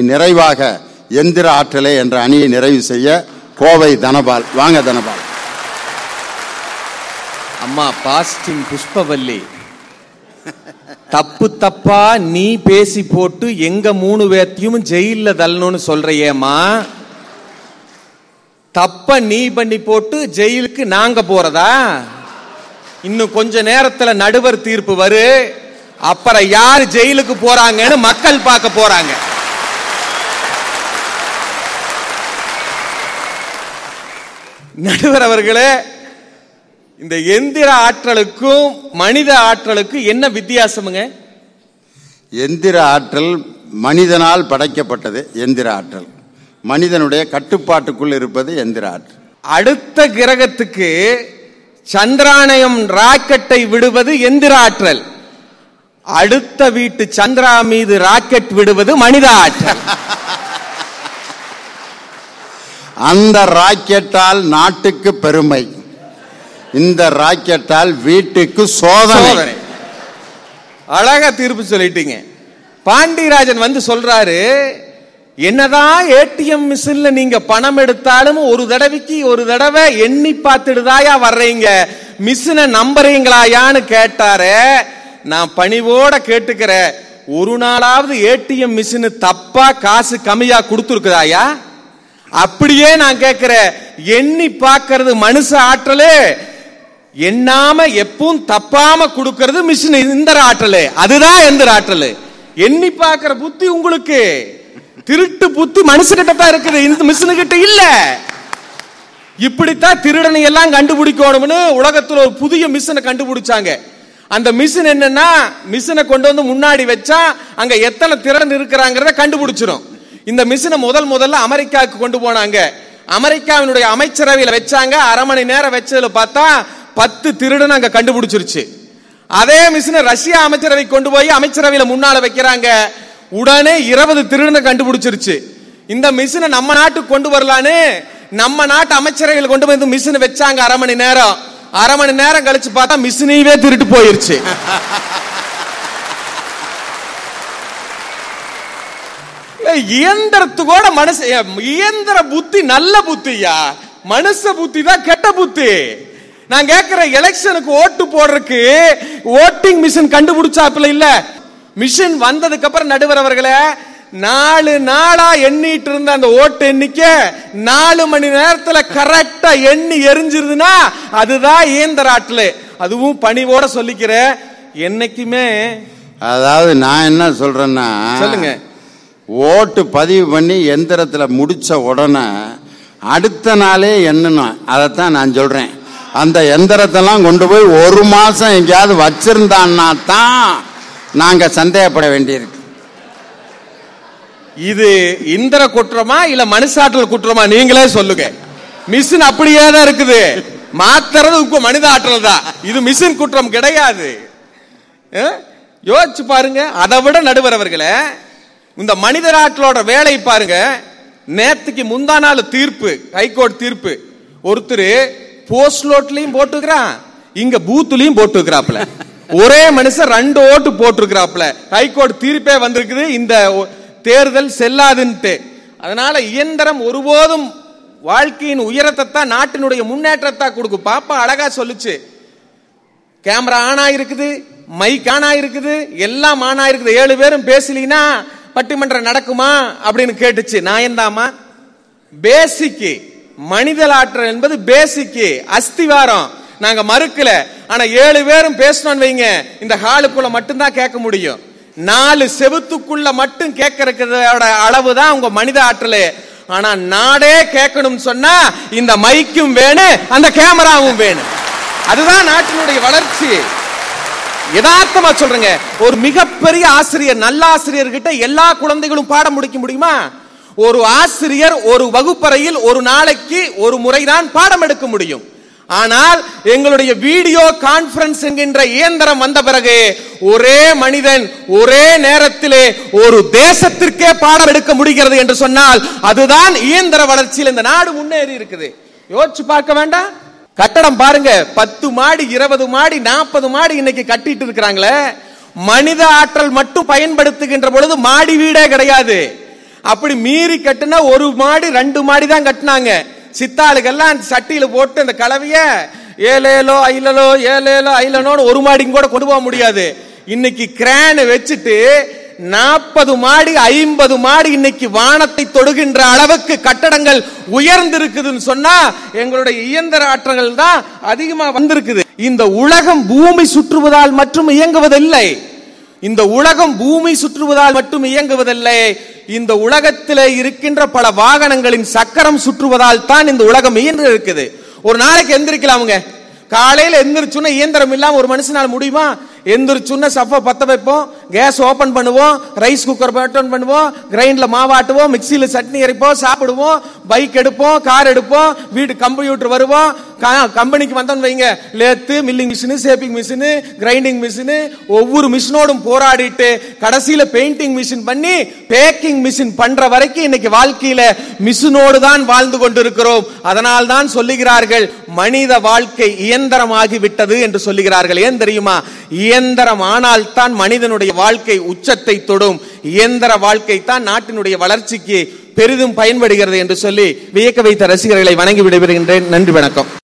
நிறைவாக எந்திர ஆற்றலை என்ற அணியை நிறைவு செய்ய கோவை தனபால் வாங்க தனபால். அம்மா பாஸ்டிங் புஷ்பவல்லி. தப்பு தப்பா நீ பேசி போட்டு எங்க மூணு பேர்த்தையும் ஜெயில்ல தள்ளணும்னு சொல்றியேம்மா. தப்ப நீ பண்ணி போட்டு ஜெயிலுக்கு நாங்க போறதா? இன்னும் கொஞ்ச நேரத்துல நடுவர் தீர்ப்பு வரு. அப்புறம் யார் ஜெயிலுக்கு போறாங்கன்னு மக்கள் பார்க்க போறாங்க. நடுவர் அவர்களே இந்த எந்திர ஆற்றலுக்கும் மனித ஆற்றலுக்கும் என்ன வித்தியாசமுங்க? எந்திர ஆற்றல் மனிதனால் படைக்கப்பட்டது எந்திர ஆற்றல். மனிதனுடைய கட்டுப்பாட்டுக்குள் இருப்பது எந்திர ஆற்றல். அடுத்த கிரகத்துக்கு சந்திரானயம் ராக்கெட்டை விடுவது எந்திர ஆற்றல். அடுத்த வீட்டு சந்திரா மீது ராக்கெட் விடுவது மனித ஆற்றல். அந்த ராக்கெட்டால் நாட்டுக்கு பெருமை. இந்த ராக்கெட்டால் வீட்டுக்கு சோதனை. அழகா தீர்ப்பு சொல்லிட்டீங்க. பாண்டியராஜன் வந்து சொல்றாரு என்னதான் ஏடிஎம் மிஷின்ல நீங்க பணம் எடுத்தாலும் ஒரு தடவைக்கு ஒரு தடவை எண்ணி பார்த்துடுதாயா வர்றீங்க? மிஷினை நம்புறீங்களாயான்னு கேட்டாரு. நான் பணிவோட கேட்டுக்கிறேன். ஒரு நாளாவது ஏடிஎம் மிஷின் தப்பா காசு கம்மியா கொடுத்துருக்குதாயா? அப்படியே நான் கேட்கிறேன் எண்ணி பார்க்கறது மனுஷ ஆற்றலே. எண்ணாம எப்பவும் தப்பாம கொடுக்கறது மிஷின் இந்த ஆற்றல். அதுதான் எந்த ஆற்றல். எண்ணி பார்க்கிற புத்தி உங்களுக்கு. திருட்டு புத்தி மனுஷகிட்ட தான் இருக்குது இந்த மிஷினு கிட்ட இல்ல. இப்படித்தான் திருடனை எல்லாம் கண்டுபிடிக்கணும்னு உலகத்துல ஒரு புதிய மிஷினை கண்டுபிடிச்சாங்க. அந்த மிஷின் என்னன்னா மிஷினை கொண்டு வந்து முன்னாடி வச்சா அங்க எத்தனை திறன் இருக்கிறாங்கிறத கண்டுபிடிச்சிரும். இந்த மிஷினை முதல் முதல்ல அமெரிக்காவுக்கு கொண்டு போனாங்க. அமெரிக்காவினுடைய அமைச்சரவையில் வச்சாங்க. அரை மணி நேரம் வச்சதுல பார்த்தா பத்து திருடன் அங்க கண்டுபிடிச்சிருச்சு. அதே மிஷினை ரஷ்யா அமைச்சரவை கொண்டு போய் அமைச்சரவையில முன்னால வைக்கிறாங்க. உடனே இருபது திருடனை கண்டுபிடிச்சிருச்சு. இந்த மிஷினை நம்ம நாட்டுக்கு கொண்டு வரலான்னு நம்ம நாட்டு அமைச்சரவையில் கொண்டு போய் இந்த மிஷினை வச்சாங்க அரை மணி நேரம். அரை மணி நேரம் கழிச்சு பார்த்தா மிஷினையவே திருட்டு போயிருச்சு. இயந்திரத்துக்கூட மனுஷ இயந்திர புத்தி நல்ல புத்தியா? மனுஷ புத்தி தான் கெட்ட புத்தி. நான் கேட்கிறேன் எலெக்ஷனுக்கு ஓட்டு போடுறதுக்கு ஓட்டிங் மிஷின் கண்டுபிடிச்சாப்புல இல்ல. மிஷின் வந்ததுக்கு அப்புறம் நடுவர் அவர்களே நாலு நாளா எண்ணிட்டு இருந்த அந்த ஓட்டு எண்ணிக்கை நாலு மணி நேரத்துல கரெக்டா எண்ணி எரிஞ்சிருதுன்னா அதுதான் இயந்திர ஆற்றல். அதுவும் பணிவோட சொல்லிக்கிறேன். என்னைக்குமே அதாவது நான் என்ன சொல்றேன்னா சொல்லுங்க. ஓட்டு பதிவு பண்ணி எந்திரத்தில் முடித்த உடனே அடுத்த நாளே எண்ணணும். அதைத்தான் நான் சொல்கிறேன் அந்த எந்திரத்தெல்லாம் கொண்டு போய் ஒரு மாதம் எங்கேயாவது வச்சிருந்தான்னா தான் நாங்கள் சந்தேகப்பட வேண்டியிருக்கு. இது இந்திர குற்றமா இல்ல மனுஷாற்றல் குற்றமா? நீங்களே சொல்லுங்க. மிஷின் அப்படியே தான் இருக்குது. மாத்துறது உங்க மனித ஆற்றல் தான். இது மிஷின் குற்றம் கிடையாது. யோசிச்சு பாருங்க. அதை விட நடுவர் அவர்களே இந்த மனிதராட்களோட வேலை பாருங்க. நேத்துக்கு முந்தா நாள் தீர்ப்பு ஹைகோர்ட் தீர்ப்பு. ஒருத்தர் போஸ்ட் லோட்லயும் போட்டுக்கிறான் இங்க பூத்துலயும் போட்டுக்கிறாப்ல ஒரே மனுஷன் ரெண்டு ஓட்டு போட்டிருக்கிறாப்ல ஹைகோர்ட் தீர்ப்பே வந்திருக்குது இந்த தேர்தல் செல்லாதுன்ட்டு. அதனால இயந்திரம் ஒருபோதும் வாழ்க்கையின் உயரத்தை தான் நாட்டினுடைய முன்னேற்றத்தை கொடுக்கும் பாப்பா அழகா சொல்லுச்சு. கேமரா ஆனா இருக்குது மைக் ஆனா இருக்குது எல்லாம் ஆனா இருக்குது ஏழு பேரும் பேசலினா பட்டிமன்றம் நடக்குமா அப்படின்னு கேட்டுச்சு. நான் எந்தாமா பேசிக்கு. மனிதலாற்றல் என்பது பேசிக்கு. அஸ்திவாரம். நாங்க மறுக்கல. ஆனா ஏழு பேரும் பேசணும்னு வைங்க. இந்த ஹாலுக்குள்ள மட்டும்தான் கேட்க முடியும். நாலு செவுத்துக்குள்ள மட்டும் கேட்கறதோட அளவு தான் உங்க மனித ஆற்றல். ஆனா நாடே கேட்கணும்னு சொன்னா இந்த மைக்கும் வேணும் அந்த கேமராவும் வேணும் அதுதான் நாட்டினுடைய வளர்ச்சி. யதார்த்தமா சொல்றேங்க. ஒரு மிகப்பெரிய ஆசிரியர் நல்ல ஆசிரியர் கிட்ட எல்லா குழந்தைகளும் பாடம் முடிக்க முடியுமா? ஒரு ஆசிரியர் ஒரு வகுப்பறையில் ஒரு நாளைக்கு ஒரு முறைதான் பாடம் எடுக்க முடியும். ஆனால் எங்களுடைய வீடியோ கான்பரன்ஸ் என்கின்ற இயந்திரம் வந்த பிறகு ஒரே மனிதன் ஒரே நேரத்திலே ஒரு தேசத்திற்கே பாடம் எடுக்க முடிகிறது என்று சொன்னால் அதுதான் இயந்திர வளர்ச்சியில் இந்த நாடு முன்னேறி இருக்குது. யோசிச்சு பார்க்க வேண்டாம்? கட்டடம் பாருங்க பத்து மாடி இருபது மாடி நாற்பது மாடி இன்னைக்கு கட்டிட்டு இருக்கிறாங்களே. மனித ஆற்றல் மட்டும் பயன்படுத்துகின்ற பொழுது மாடி வீடே கிடையாது. அப்படி மீறி கட்டுனா ஒரு மாடி ரெண்டு மாடி தான் கட்டினாங்க. சித்தாளுகள்லாம் சட்டியில போட்டு அந்த கலவைய ஏலேலோ ஐலலோ ஏலேலோ ஐலனோன்னு ஒரு மாடிங்க கூட கொண்டு போக முடியாது. இன்னைக்கு கிரான் வச்சுட்டு நாற்பது மாடி ஐம்பது மாடி இன்னைக்கு வானத்தை தொடுகின்ற அளவுக்கு கட்டடங்கள் உயர்ந்திருக்குதுன்னு சொன்னா எங்களுடைய இயந்திர ஆற்றங்கள் தான் அதிகமா வந்திருக்குது. இந்த உலகம் பூமி சுற்றுவதால் மட்டும் இயங்குவதில்லை. இந்த உலகம் பூமி சுற்றுவதால் மட்டும் இயங்குவதில்லை. இந்த உலகத்தில் இருக்கின்ற பல வாகனங்களின் சக்கரம் சுற்றுவதால் தான் இந்த உலகம் இயன்று இருக்குது ஒரு நாளைக்கு எந்திரிக்கலாமுங்க. காலையில எந்திரிச்சுன்னா இயந்திரம் இல்லாம ஒரு மனுஷனால் முடியுமா? எந்திரிச்சுன்னா சஃபை பற்ற வைப்போம் கேஸ் ஓப்பன் பண்ணுவோம் ரைஸ் குக்கர் ஓப்பன் பண்ணுவோம் கிரைண்டில் மாவாட்டுவோம் மிக்சியில் சட்னி அரைப்போம் சாப்பிடுவோம் பைக் எடுப்போம் கார் எடுப்போம் வீடு கம்ப்யூட்டர் வருவோம் கம்பெனிக்கு வந்தோம்னு வைங்க. Lathe milling machine shaping machine grinding machine ஒவ்வொரு மிஷினோடும் போராடிட்டு கடைசியில பெயிண்டிங் மிஷின் பண்ணி பேக்கிங் மிஷின் பண்ற வரைக்கும் இன்னைக்கு வாழ்க்கையில மிஷினோடு தான் வாழ்ந்து கொண்டிருக்கிறோம். அதனால் தான் சொல்லுகிறார்கள் மனித வாழ்க்கை இயந்திரமாகி விட்டது என்று சொல்லுகிறார்கள். ஏன் தெரியுமா? இயந்திரம் ஆனால் தான் மனிதனுடைய வாழ்க்கை உச்சத்தை தொடும். இயந்திர வாழ்க்கை தான் நாட்டினுடைய வளர்ச்சிக்கு பெரிதும் பயன்படுகிறது என்று சொல்லி வியக்க வைத்த ரசிகர்களை வணங்கி விடைபெறுகின்றேன். நன்றி வணக்கம்.